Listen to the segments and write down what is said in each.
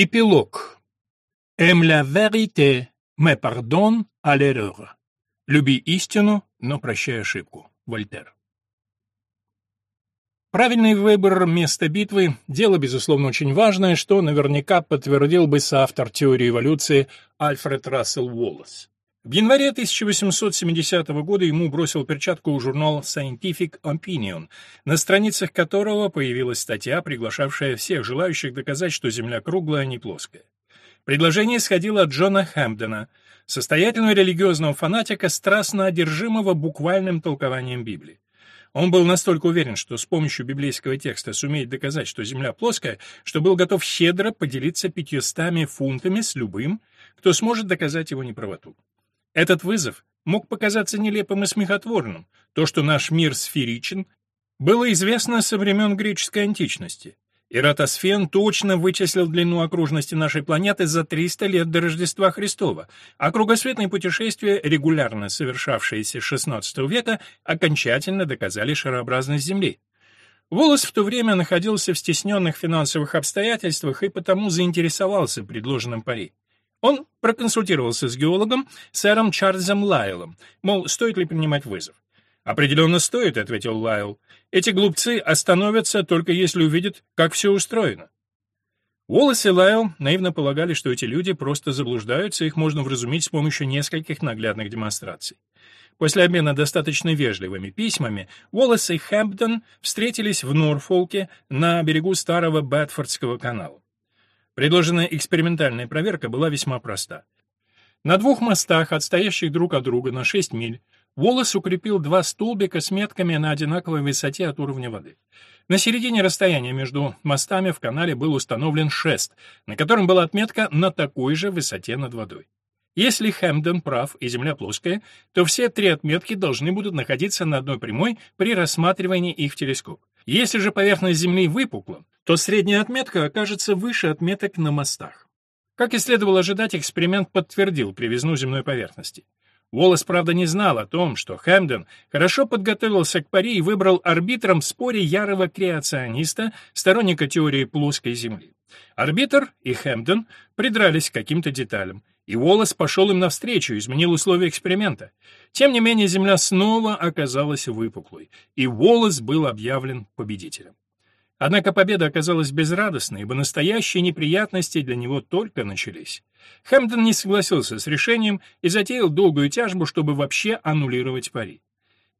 Эпилог. «Aime la vérité, mais pardonne à l'erreur». «Люби истину, но прощай ошибку». Вольтер. Правильный выбор места битвы – дело, безусловно, очень важное, что наверняка подтвердил бы соавтор теории эволюции Альфред Рассел Уоллес. В январе 1870 года ему бросил перчатку журнал Scientific Opinion, на страницах которого появилась статья, приглашавшая всех желающих доказать, что Земля круглая, а не плоская. Предложение исходило от Джона Хэмпдена, состоятельного религиозного фанатика, страстно одержимого буквальным толкованием Библии. Он был настолько уверен, что с помощью библейского текста сумеет доказать, что Земля плоская, что был готов щедро поделиться пятьюстами фунтами с любым, кто сможет доказать его неправоту. Этот вызов мог показаться нелепым и смехотворным. То, что наш мир сферичен, было известно со времен греческой античности. Иратосфен точно вычислил длину окружности нашей планеты за 300 лет до Рождества Христова, а кругосветные путешествия, регулярно совершавшиеся с XVI века, окончательно доказали шарообразность Земли. Волос в то время находился в стесненных финансовых обстоятельствах и потому заинтересовался предложенным пари. Он проконсультировался с геологом сэром Чарльзом Лайлом, мол, стоит ли принимать вызов. «Определенно стоит», — ответил Лайл. «Эти глупцы остановятся, только если увидят, как все устроено». Уоллес и Лайл наивно полагали, что эти люди просто заблуждаются, их можно вразумить с помощью нескольких наглядных демонстраций. После обмена достаточно вежливыми письмами Уоллес и Хэмптон встретились в Норфолке на берегу старого Бэдфордского канала. Предложенная экспериментальная проверка была весьма проста. На двух мостах, отстоящих друг от друга на 6 миль, Волос укрепил два столбика с метками на одинаковой высоте от уровня воды. На середине расстояния между мостами в канале был установлен шест, на котором была отметка на такой же высоте над водой. Если Хэмден прав и Земля плоская, то все три отметки должны будут находиться на одной прямой при рассматривании их в телескоп. Если же поверхность Земли выпукла, то средняя отметка окажется выше отметок на мостах. Как и следовало ожидать, эксперимент подтвердил привязну земной поверхности. Уоллес, правда, не знал о том, что Хэмден хорошо подготовился к пари и выбрал арбитром в споре ярого креациониста, сторонника теории плоской Земли. Арбитр и Хэмден придрались к каким-то деталям, и Уоллес пошел им навстречу, изменил условия эксперимента. Тем не менее, Земля снова оказалась выпуклой, и Уоллес был объявлен победителем. Однако победа оказалась безрадостной, ибо настоящие неприятности для него только начались. Хэмптон не согласился с решением и затеял долгую тяжбу, чтобы вообще аннулировать пари.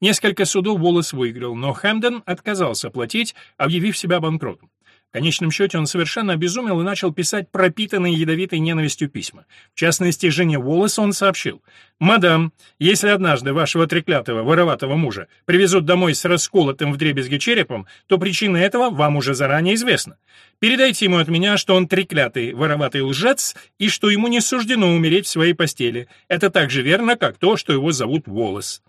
Несколько судов Волос выиграл, но Хэмден отказался платить, объявив себя банкротом. В конечном счете он совершенно обезумел и начал писать пропитанные ядовитой ненавистью письма. В частности, жене Уоллес он сообщил. «Мадам, если однажды вашего треклятого, вороватого мужа привезут домой с расколотым вдребезги черепом, то причина этого вам уже заранее известна. Передайте ему от меня, что он треклятый, вороватый лжец, и что ему не суждено умереть в своей постели. Это так же верно, как то, что его зовут Уоллес».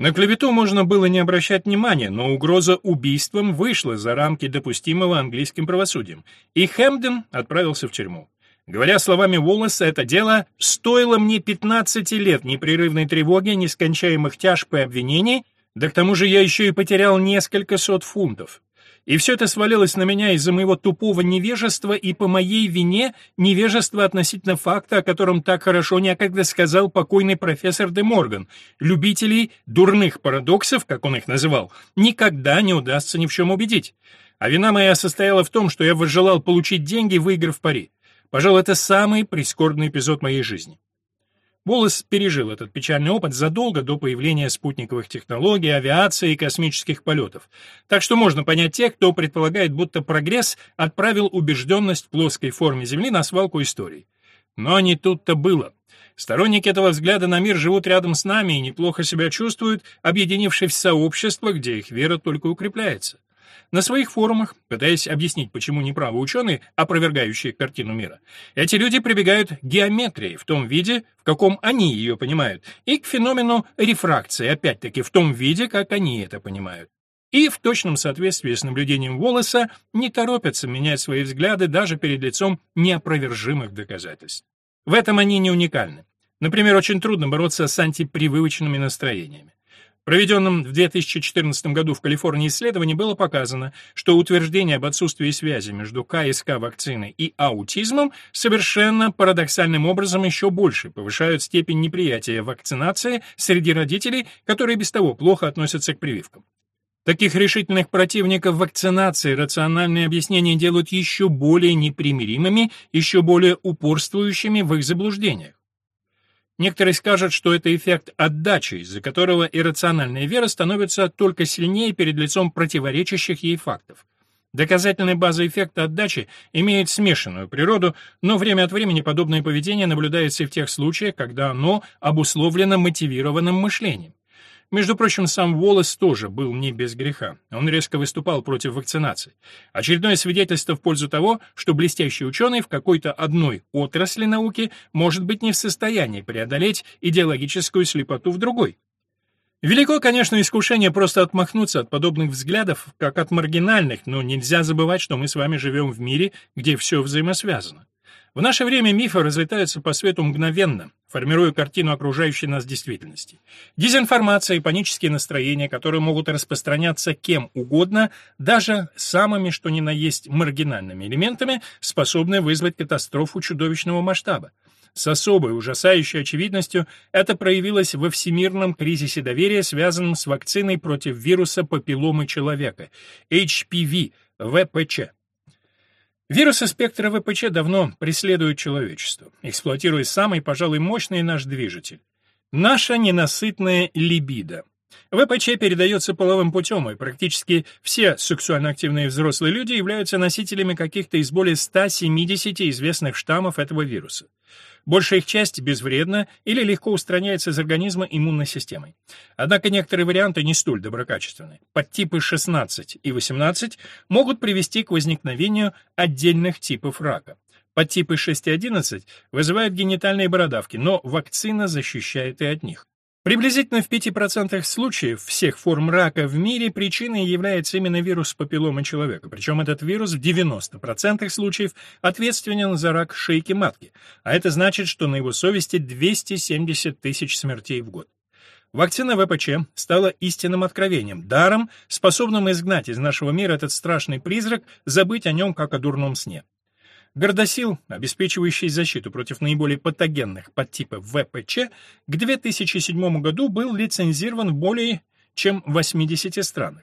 На клевету можно было не обращать внимания, но угроза убийством вышла за рамки допустимого английским правосудием, и Хэмден отправился в тюрьму. Говоря словами Уоллеса, это дело стоило мне 15 лет непрерывной тревоги, нескончаемых тяжб и обвинений, да к тому же я еще и потерял несколько сот фунтов. И все это свалилось на меня из-за моего тупого невежества и по моей вине невежества относительно факта, о котором так хорошо некогда сказал покойный профессор де Морган. Любителей дурных парадоксов, как он их называл, никогда не удастся ни в чем убедить. А вина моя состояла в том, что я возжелал получить деньги, выиграв пари. Пожалуй, это самый прискорбный эпизод моей жизни. Волос пережил этот печальный опыт задолго до появления спутниковых технологий, авиации и космических полетов. Так что можно понять тех, кто предполагает, будто прогресс отправил убежденность в плоской форме Земли на свалку истории. Но не тут-то было. Сторонники этого взгляда на мир живут рядом с нами и неплохо себя чувствуют, объединившись в сообщество, где их вера только укрепляется. На своих форумах, пытаясь объяснить, почему неправы ученые, опровергающие картину мира, эти люди прибегают к геометрии в том виде, в каком они ее понимают, и к феномену рефракции, опять-таки в том виде, как они это понимают. И в точном соответствии с наблюдением Волоса не торопятся менять свои взгляды даже перед лицом неопровержимых доказательств. В этом они не уникальны. Например, очень трудно бороться с антипривычными настроениями. Проведенном в 2014 году в Калифорнии исследовании было показано, что утверждение об отсутствии связи между КСК вакциной и аутизмом совершенно парадоксальным образом еще больше повышают степень неприятия вакцинации среди родителей, которые без того плохо относятся к прививкам. Таких решительных противников вакцинации рациональные объяснения делают еще более непримиримыми, еще более упорствующими в их заблуждениях. Некоторые скажут, что это эффект отдачи, из-за которого иррациональная вера становится только сильнее перед лицом противоречащих ей фактов. Доказательная база эффекта отдачи имеет смешанную природу, но время от времени подобное поведение наблюдается и в тех случаях, когда оно обусловлено мотивированным мышлением. Между прочим, сам Уоллес тоже был не без греха. Он резко выступал против вакцинации. Очередное свидетельство в пользу того, что блестящий ученый в какой-то одной отрасли науки может быть не в состоянии преодолеть идеологическую слепоту в другой. Велико, конечно, искушение просто отмахнуться от подобных взглядов, как от маргинальных, но нельзя забывать, что мы с вами живем в мире, где все взаимосвязано. В наше время мифы разлетаются по свету мгновенно, формируя картину окружающей нас действительности. Дезинформация и панические настроения, которые могут распространяться кем угодно, даже самыми что ни на есть маргинальными элементами, способны вызвать катастрофу чудовищного масштаба. С особой ужасающей очевидностью это проявилось во всемирном кризисе доверия, связанном с вакциной против вируса папилломы человека, HPV, ВПЧ. Вирусы спектра ВПЧ давно преследуют человечество, эксплуатируя самый, пожалуй, мощный наш движитель. Наша ненасытная либидо. ВПЧ передается половым путем, и практически все сексуально активные взрослые люди являются носителями каких-то из более 170 известных штаммов этого вируса. Большая их часть безвредна или легко устраняется из организма иммунной системой. Однако некоторые варианты не столь доброкачественны. Подтипы 16 и 18 могут привести к возникновению отдельных типов рака. Подтипы 6 и 11 вызывают генитальные бородавки, но вакцина защищает и от них. Приблизительно в 5% случаев всех форм рака в мире причиной является именно вирус папилломы человека, причем этот вирус в 90% случаев ответственен за рак шейки матки, а это значит, что на его совести 270 тысяч смертей в год. Вакцина ВПЧ стала истинным откровением, даром, способным изгнать из нашего мира этот страшный призрак, забыть о нем как о дурном сне. Гордосил, обеспечивающий защиту против наиболее патогенных подтипов ВПЧ, к 2007 году был лицензирован в более чем 80 странах.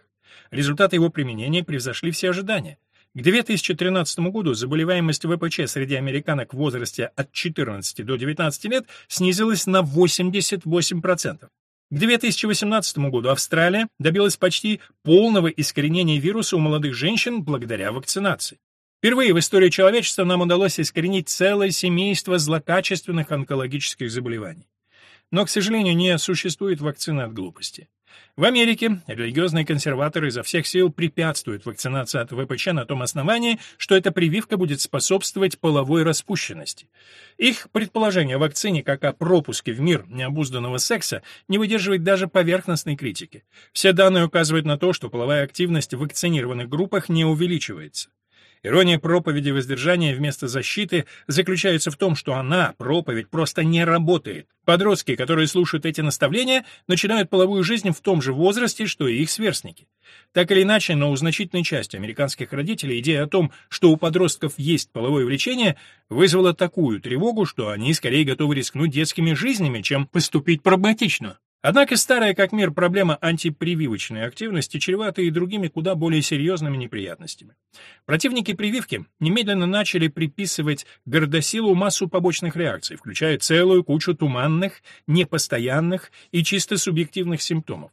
Результаты его применения превзошли все ожидания. К 2013 году заболеваемость ВПЧ среди американок в возрасте от 14 до 19 лет снизилась на 88%. К 2018 году Австралия добилась почти полного искоренения вируса у молодых женщин благодаря вакцинации. Впервые в истории человечества нам удалось искоренить целое семейство злокачественных онкологических заболеваний. Но, к сожалению, не существует вакцины от глупости. В Америке религиозные консерваторы изо всех сил препятствуют вакцинации от ВПЧ на том основании, что эта прививка будет способствовать половой распущенности. Их предположение о вакцине как о пропуске в мир необузданного секса не выдерживает даже поверхностной критики. Все данные указывают на то, что половая активность в вакцинированных группах не увеличивается. Ирония проповеди воздержания вместо защиты заключается в том, что она, проповедь, просто не работает. Подростки, которые слушают эти наставления, начинают половую жизнь в том же возрасте, что и их сверстники. Так или иначе, но у значительной части американских родителей идея о том, что у подростков есть половое влечение, вызвала такую тревогу, что они скорее готовы рискнуть детскими жизнями, чем поступить прагматично. Однако старая как мир проблема антипрививочной активности чревата и другими куда более серьезными неприятностями. Противники прививки немедленно начали приписывать гордосилу массу побочных реакций, включая целую кучу туманных, непостоянных и чисто субъективных симптомов.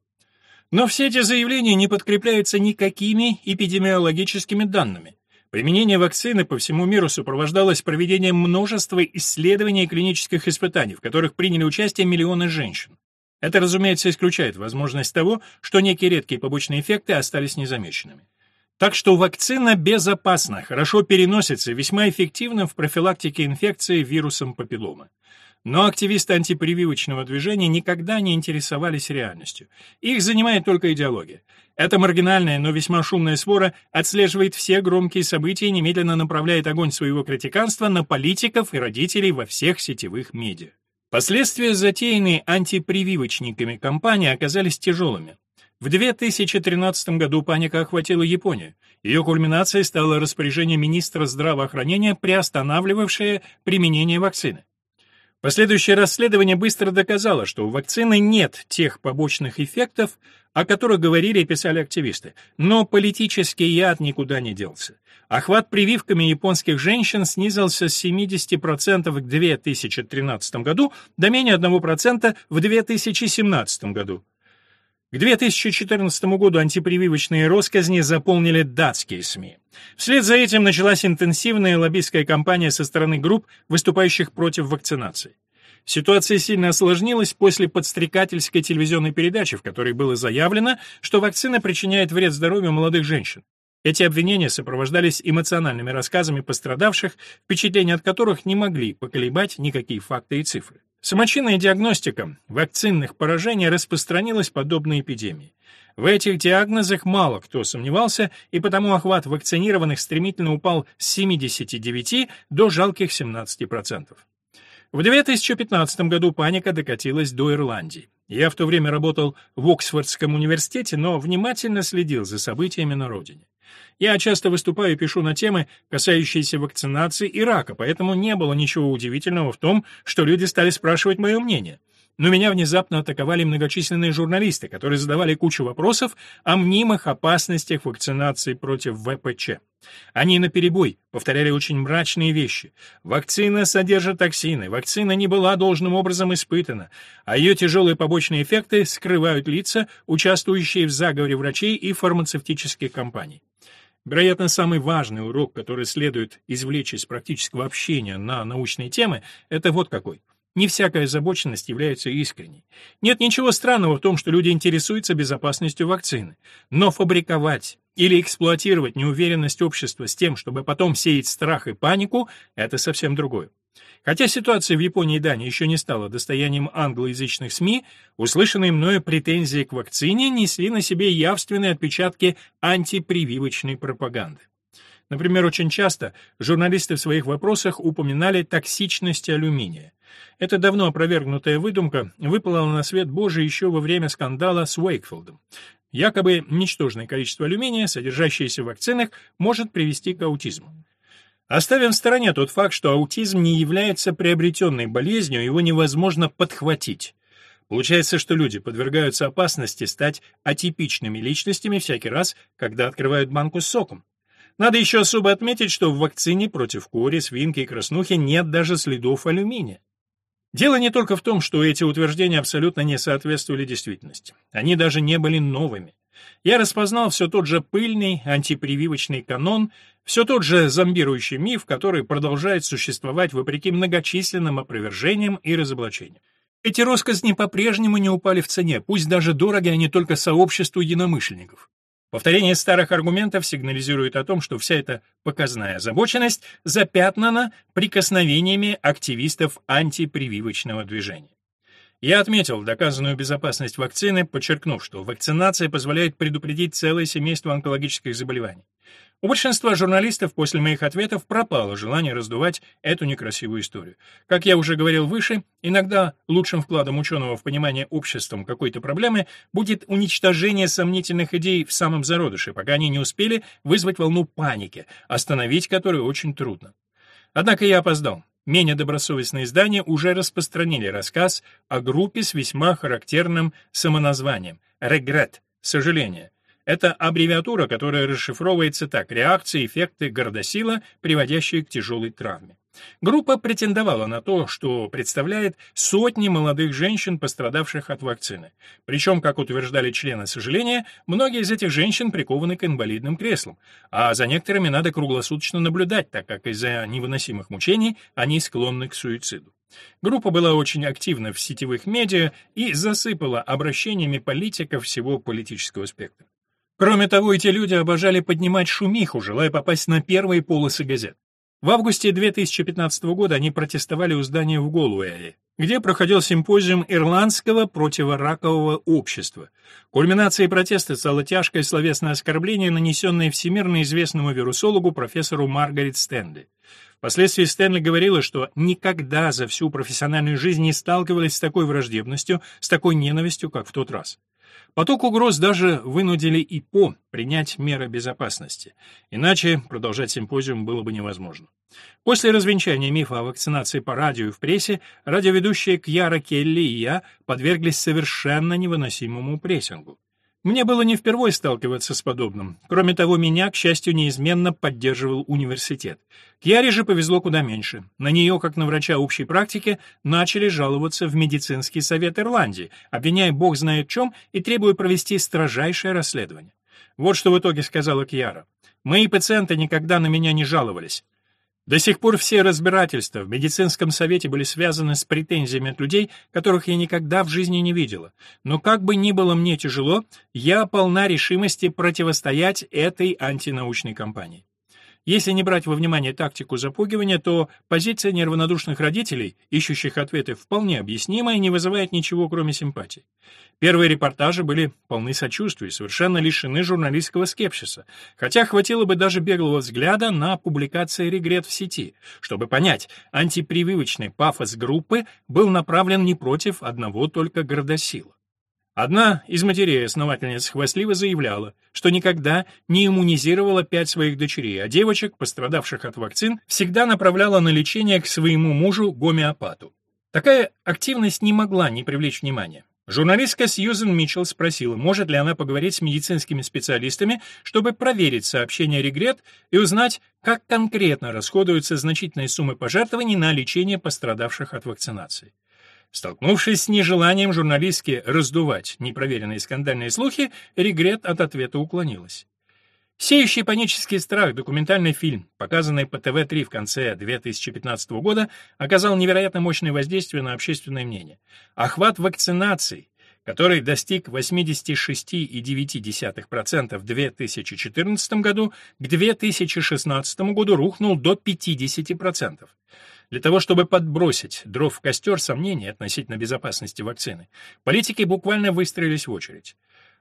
Но все эти заявления не подкрепляются никакими эпидемиологическими данными. Применение вакцины по всему миру сопровождалось проведением множества исследований и клинических испытаний, в которых приняли участие миллионы женщин. Это, разумеется, исключает возможность того, что некие редкие побочные эффекты остались незамеченными. Так что вакцина безопасна, хорошо переносится и весьма эффективна в профилактике инфекции вирусом папилломы. Но активисты антипрививочного движения никогда не интересовались реальностью. Их занимает только идеология. Эта маргинальная, но весьма шумная свора отслеживает все громкие события и немедленно направляет огонь своего критиканства на политиков и родителей во всех сетевых медиа. Последствия затеянной антипрививочниками кампании оказались тяжелыми. В 2013 году паника охватила Японию. Ее кульминацией стало распоряжение министра здравоохранения, приостанавливавшее применение вакцины. Последующее расследование быстро доказало, что у вакцины нет тех побочных эффектов, о которых говорили и писали активисты. Но политический яд никуда не делся. Охват прививками японских женщин снизился с 70% в 2013 году до менее 1% в 2017 году. К 2014 году антипрививочные росказни заполнили датские СМИ. Вслед за этим началась интенсивная лоббистская кампания со стороны групп, выступающих против вакцинации. Ситуация сильно осложнилась после подстрекательской телевизионной передачи, в которой было заявлено, что вакцина причиняет вред здоровью молодых женщин. Эти обвинения сопровождались эмоциональными рассказами пострадавших, впечатления от которых не могли поколебать никакие факты и цифры. Самочинная диагностика вакцинных поражений распространилась подобно эпидемии. В этих диагнозах мало кто сомневался, и потому охват вакцинированных стремительно упал с 79 до жалких 17%. В 2015 году паника докатилась до Ирландии. Я в то время работал в Оксфордском университете, но внимательно следил за событиями на родине. Я часто выступаю и пишу на темы, касающиеся вакцинации и рака, поэтому не было ничего удивительного в том, что люди стали спрашивать мое мнение. Но меня внезапно атаковали многочисленные журналисты, которые задавали кучу вопросов о мнимых опасностях вакцинации против ВПЧ. Они наперебой повторяли очень мрачные вещи. Вакцина содержит токсины, вакцина не была должным образом испытана, а ее тяжелые побочные эффекты скрывают лица, участвующие в заговоре врачей и фармацевтических компаний. Вероятно, самый важный урок, который следует извлечь из практического общения на научные темы, это вот какой – не всякая озабоченность является искренней. Нет ничего странного в том, что люди интересуются безопасностью вакцины. Но фабриковать или эксплуатировать неуверенность общества с тем, чтобы потом сеять страх и панику, это совсем другое. Хотя ситуация в Японии и Дании еще не стала достоянием англоязычных СМИ, услышанные мною претензии к вакцине несли на себе явственные отпечатки антипрививочной пропаганды. Например, очень часто журналисты в своих вопросах упоминали токсичность алюминия. Эта давно опровергнутая выдумка выплыла на свет Божий еще во время скандала с Уэйкфилдом. Якобы ничтожное количество алюминия, содержащееся в вакцинах, может привести к аутизму. Оставим в стороне тот факт, что аутизм не является приобретенной болезнью, его невозможно подхватить. Получается, что люди подвергаются опасности стать атипичными личностями всякий раз, когда открывают банку с соком. Надо еще особо отметить, что в вакцине против кори, свинки и краснухи нет даже следов алюминия. Дело не только в том, что эти утверждения абсолютно не соответствовали действительности. Они даже не были новыми. Я распознал все тот же пыльный антипрививочный канон, все тот же зомбирующий миф, который продолжает существовать вопреки многочисленным опровержениям и разоблачениям. Эти россказни по-прежнему не упали в цене, пусть даже дороги они только сообществу единомышленников. Повторение старых аргументов сигнализирует о том, что вся эта показная озабоченность запятнана прикосновениями активистов антипрививочного движения. Я отметил доказанную безопасность вакцины, подчеркнув, что вакцинация позволяет предупредить целое семейство онкологических заболеваний. У большинства журналистов после моих ответов пропало желание раздувать эту некрасивую историю. Как я уже говорил выше, иногда лучшим вкладом ученого в понимание обществом какой-то проблемы будет уничтожение сомнительных идей в самом зародыше, пока они не успели вызвать волну паники, остановить которую очень трудно. Однако я опоздал. Менее добросовестные издания уже распространили рассказ о группе с весьма характерным самоназванием «Регрет» — «Сожаление», это аббревиатура, которая расшифровывается так «реакции, эффекты, гордосила, приводящие к тяжелой травме». Группа претендовала на то, что представляет сотни молодых женщин, пострадавших от вакцины. Причем, как утверждали члены сожаления, многие из этих женщин прикованы к инвалидным креслам, а за некоторыми надо круглосуточно наблюдать, так как из-за невыносимых мучений они склонны к суициду. Группа была очень активна в сетевых медиа и засыпала обращениями политиков всего политического спектра. Кроме того, эти люди обожали поднимать шумиху, желая попасть на первые полосы газет. В августе 2015 года они протестовали у здания в Голуэе, где проходил симпозиум Ирландского противоракового общества. Кульминацией протеста стало тяжкое словесное оскорбление, нанесенное всемирно известному вирусологу профессору Маргарет Стэнли. Впоследствии Стэнли говорила, что никогда за всю профессиональную жизнь не сталкивалась с такой враждебностью, с такой ненавистью, как в тот раз. Поток угроз даже вынудили ИПО принять меры безопасности. Иначе продолжать симпозиум было бы невозможно. После развенчания мифа о вакцинации по радио и в прессе, радиоведущие Кьяра Келли и я подверглись совершенно невыносимому прессингу. Мне было не впервой сталкиваться с подобным. Кроме того, меня, к счастью, неизменно поддерживал университет. Кьяре же повезло куда меньше. На нее, как на врача общей практики, начали жаловаться в медицинский совет Ирландии, обвиняя бог знает чем и требуя провести строжайшее расследование. Вот что в итоге сказала Кьяра. «Мои пациенты никогда на меня не жаловались. До сих пор все разбирательства в медицинском совете были связаны с претензиями от людей, которых я никогда в жизни не видела. Но как бы ни было мне тяжело, я полна решимости противостоять этой антинаучной кампании. Если не брать во внимание тактику запугивания, то позиция неравнодушных родителей, ищущих ответы, вполне объяснима и не вызывает ничего, кроме симпатии. Первые репортажи были полны сочувствия и совершенно лишены журналистского скепсиса, хотя хватило бы даже беглого взгляда на публикации «Регрет» в сети, чтобы понять, антипрививочный пафос группы был направлен не против одного только городосила. Одна из матерей-основательниц хвастливо заявляла, что никогда не иммунизировала пять своих дочерей, а девочек, пострадавших от вакцин, всегда направляла на лечение к своему мужу-гомеопату. Такая активность не могла не привлечь внимания. Журналистка Сьюзен Митчелл спросила, может ли она поговорить с медицинскими специалистами, чтобы проверить сообщение «Регрет» и узнать, как конкретно расходуются значительные суммы пожертвований на лечение пострадавших от вакцинации. Столкнувшись с нежеланием журналистки раздувать непроверенные скандальные слухи, Регрет от ответа уклонилась. Сеющий панический страх документальный фильм, показанный по ТВ-3 в конце 2015 года, оказал невероятно мощное воздействие на общественное мнение. Охват вакцинаций, который достиг 86,9% в 2014 году, к 2016 году рухнул до 50%. Для того, чтобы подбросить дров в костер сомнений относительно безопасности вакцины, политики буквально выстроились в очередь.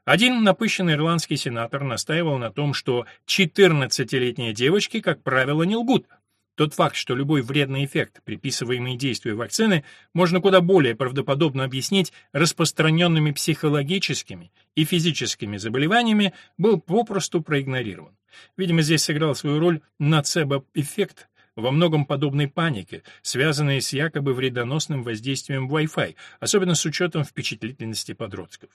Один напыщенный ирландский сенатор настаивал на том, что 14-летние девочки, как правило, не лгут. Тот факт, что любой вредный эффект, приписываемый действию вакцины, можно куда более правдоподобно объяснить распространенными психологическими и физическими заболеваниями, был попросту проигнорирован. Видимо, здесь сыграл свою роль нацебо-эффект, во многом подобной панике, связанной с якобы вредоносным воздействием Wi-Fi, особенно с учетом впечатлительности подростков.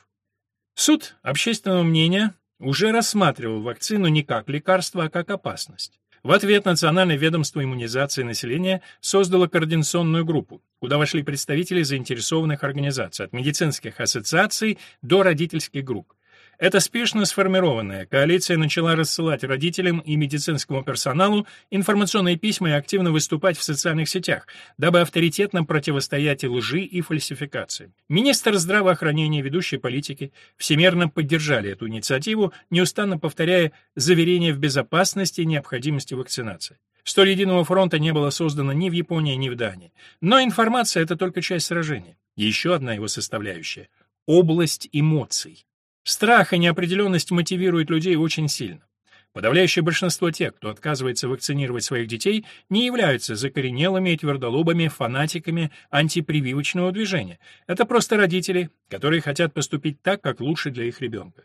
Суд общественного мнения уже рассматривал вакцину не как лекарство, а как опасность. В ответ Национальное ведомство иммунизации населения создало координационную группу, куда вошли представители заинтересованных организаций, от медицинских ассоциаций до родительских групп. Эта спешно сформированная коалиция начала рассылать родителям и медицинскому персоналу информационные письма и активно выступать в социальных сетях, дабы авторитетно противостоять лжи и фальсификации. Министр здравоохранения ведущие политики всемерно поддержали эту инициативу, неустанно повторяя заверения в безопасности и необходимости вакцинации. Столь единого фронта не было создано ни в Японии, ни в Дании. Но информация — это только часть сражения. Еще одна его составляющая — область эмоций. Страх и неопределенность мотивируют людей очень сильно. Подавляющее большинство тех, кто отказывается вакцинировать своих детей, не являются закоренелыми и твердолобыми фанатиками антипрививочного движения. Это просто родители, которые хотят поступить так, как лучше для их ребенка.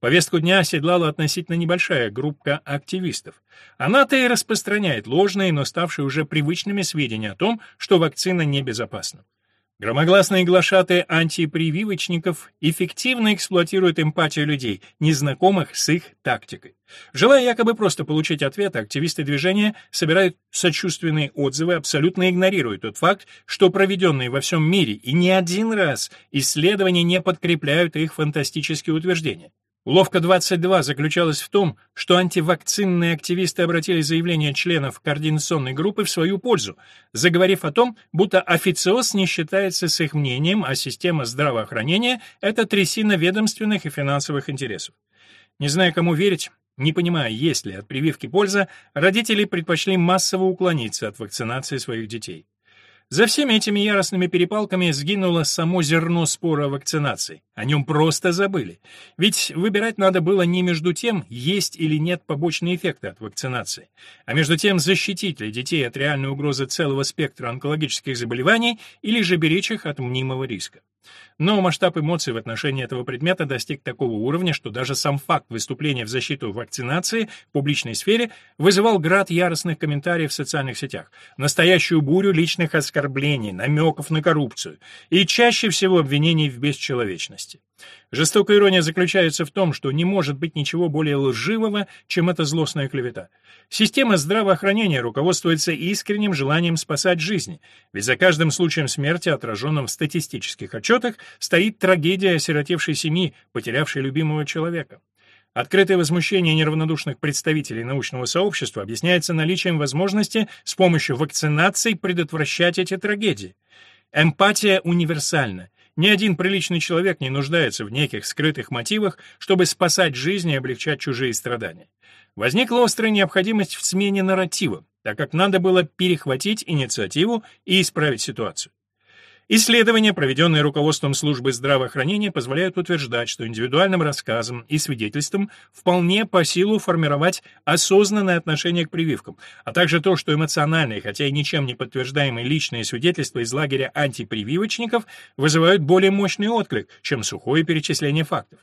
Повестку дня оседлала относительно небольшая группа активистов. Она-то и распространяет ложные, но ставшие уже привычными сведения о том, что вакцина небезопасна. Громогласные глашатые антипрививочников эффективно эксплуатируют эмпатию людей, незнакомых с их тактикой. Желая якобы просто получить ответы, активисты движения собирают сочувственные отзывы, абсолютно игнорируя тот факт, что проведенные во всем мире и не один раз исследования не подкрепляют их фантастические утверждения. Уловка 22 заключалась в том, что антивакцинные активисты обратили заявление членов координационной группы в свою пользу, заговорив о том, будто официоз не считается с их мнением, а система здравоохранения — это трясина ведомственных и финансовых интересов. Не зная, кому верить, не понимая, есть ли от прививки польза, родители предпочли массово уклониться от вакцинации своих детей. За всеми этими яростными перепалками сгинуло само зерно спора о вакцинации. О нем просто забыли. Ведь выбирать надо было не между тем, есть или нет побочные эффекты от вакцинации, а между тем, защитить ли детей от реальной угрозы целого спектра онкологических заболеваний или же беречь их от мнимого риска. Но масштаб эмоций в отношении этого предмета достиг такого уровня, что даже сам факт выступления в защиту вакцинации в публичной сфере вызывал град яростных комментариев в социальных сетях, настоящую бурю личных оскорблений, намеков на коррупцию и чаще всего обвинений в бесчеловечности. Жестокая ирония заключается в том, что не может быть ничего более лживого, чем эта злостная клевета. Система здравоохранения руководствуется искренним желанием спасать жизни, ведь за каждым случаем смерти, отраженным в статистических отчетах, стоит трагедия осиротевшей семьи, потерявшей любимого человека. Открытое возмущение неравнодушных представителей научного сообщества объясняется наличием возможности с помощью вакцинаций предотвращать эти трагедии. Эмпатия универсальна. Ни один приличный человек не нуждается в неких скрытых мотивах, чтобы спасать жизни и облегчать чужие страдания. Возникла острая необходимость в смене нарратива, так как надо было перехватить инициативу и исправить ситуацию. Исследования, проведенные руководством службы здравоохранения, позволяют утверждать, что индивидуальным рассказам и свидетельствам вполне по силу формировать осознанное отношение к прививкам, а также то, что эмоциональные, хотя и ничем не подтверждаемые личные свидетельства из лагеря антипрививочников вызывают более мощный отклик, чем сухое перечисление фактов.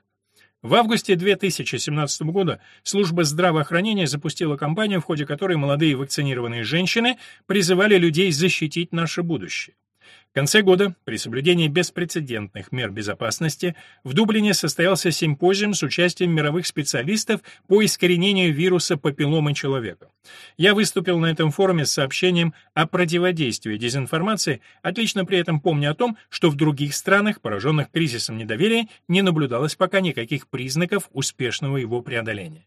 В августе 2017 года служба здравоохранения запустила кампанию, в ходе которой молодые вакцинированные женщины призывали людей защитить наше будущее. В конце года, при соблюдении беспрецедентных мер безопасности, в Дублине состоялся симпозиум с участием мировых специалистов по искоренению вируса папилломы человека. Я выступил на этом форуме с сообщением о противодействии дезинформации, отлично при этом помня о том, что в других странах, пораженных кризисом недоверия, не наблюдалось пока никаких признаков успешного его преодоления.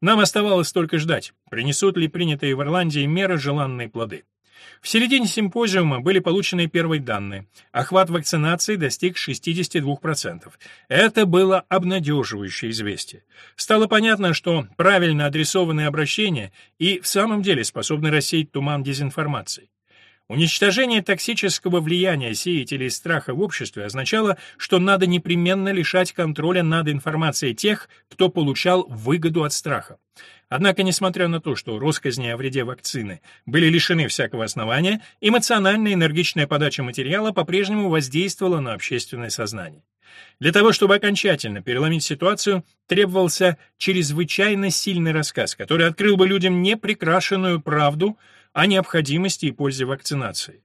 Нам оставалось только ждать, принесут ли принятые в Ирландии меры желанные плоды. В середине симпозиума были получены первые данные. Охват вакцинации достиг 62%. Это было обнадеживающее известие. Стало понятно, что правильно адресованные обращения и в самом деле способны рассеять туман дезинформации. Уничтожение токсического влияния сеятелей страха в обществе означало, что надо непременно лишать контроля над информацией тех, кто получал выгоду от страха. Однако, несмотря на то, что россказни о вреде вакцины были лишены всякого основания, эмоциональная энергичная подача материала по-прежнему воздействовала на общественное сознание. Для того, чтобы окончательно переломить ситуацию, требовался чрезвычайно сильный рассказ, который открыл бы людям неприкрашенную правду о необходимости и пользе вакцинации.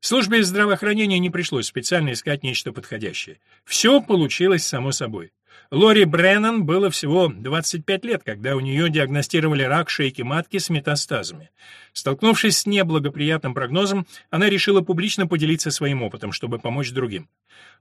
Службе здравоохранения не пришлось специально искать нечто подходящее. Все получилось само собой. Лори Бреннан было всего 25 лет, когда у нее диагностировали рак шейки матки с метастазами. Столкнувшись с неблагоприятным прогнозом, она решила публично поделиться своим опытом, чтобы помочь другим.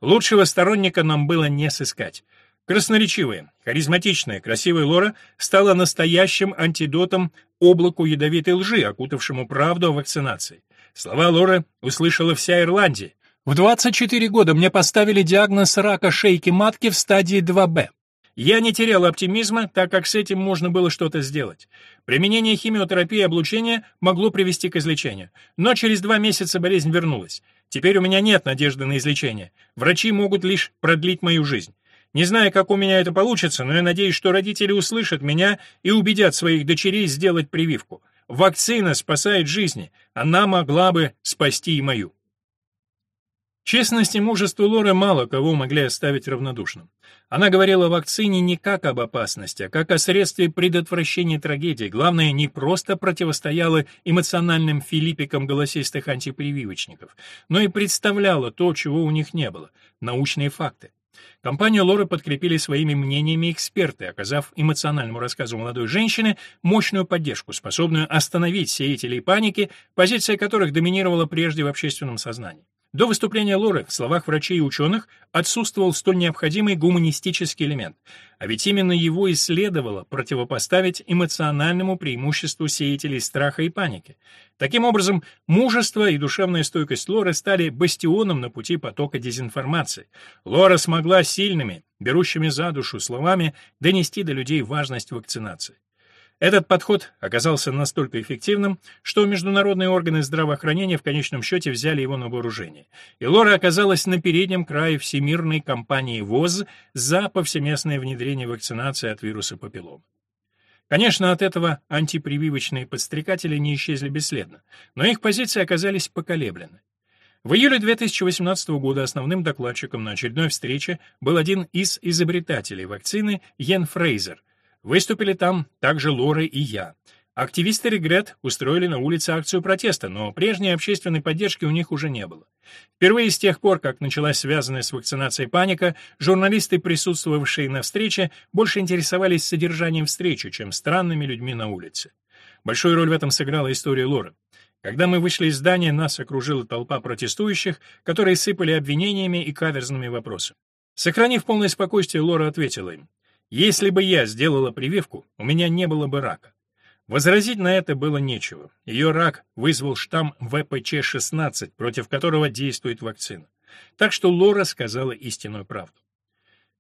Лучшего сторонника нам было не сыскать. Красноречивая, харизматичная, красивая Лора стала настоящим антидотом облаку ядовитой лжи, окутавшему правду о вакцинации. Слова Лоры услышала вся Ирландия. В 24 года мне поставили диагноз рака шейки матки в стадии 2Б. Я не терял оптимизма, так как с этим можно было что-то сделать. Применение химиотерапии и облучения могло привести к излечению. Но через два месяца болезнь вернулась. Теперь у меня нет надежды на излечение. Врачи могут лишь продлить мою жизнь. Не знаю, как у меня это получится, но я надеюсь, что родители услышат меня и убедят своих дочерей сделать прививку. Вакцина спасает жизни. Она могла бы спасти и мою. Честность и мужество Лоры мало кого могли оставить равнодушным. Она говорила о вакцине не как об опасности, а как о средстве предотвращения трагедии. Главное, не просто противостояла эмоциональным филиппикам голосистых антипрививочников, но и представляла то, чего у них не было — научные факты. Компанию Лоры подкрепили своими мнениями эксперты, оказав эмоциональному рассказу молодой женщины мощную поддержку, способную остановить сеятелей паники, позиция которых доминировала прежде в общественном сознании. До выступления Лоры в словах врачей и ученых отсутствовал столь необходимый гуманистический элемент, а ведь именно его и следовало противопоставить эмоциональному преимуществу сеятелей страха и паники. Таким образом, мужество и душевная стойкость Лоры стали бастионом на пути потока дезинформации. Лора смогла сильными, берущими за душу словами, донести до людей важность вакцинации. Этот подход оказался настолько эффективным, что международные органы здравоохранения в конечном счете взяли его на вооружение. И Лора оказалась на переднем крае всемирной кампании ВОЗ за повсеместное внедрение вакцинации от вируса папиллома. Конечно, от этого антипрививочные подстрекатели не исчезли бесследно, но их позиции оказались поколеблены. В июле 2018 года основным докладчиком на очередной встрече был один из изобретателей вакцины Йен Фрейзер, Выступили там также Лора и я. Активисты «Регрет» устроили на улице акцию протеста, но прежней общественной поддержки у них уже не было. Впервые с тех пор, как началась связанная с вакцинацией паника, журналисты, присутствовавшие на встрече, больше интересовались содержанием встречи, чем странными людьми на улице. Большую роль в этом сыграла история Лоры. Когда мы вышли из здания, нас окружила толпа протестующих, которые сыпали обвинениями и каверзными вопросами. Сохранив полное спокойствие, Лора ответила им. Если бы я сделала прививку, у меня не было бы рака. Возразить на это было нечего. Ее рак вызвал штамм ВПЧ-16, против которого действует вакцина. Так что Лора сказала истинную правду.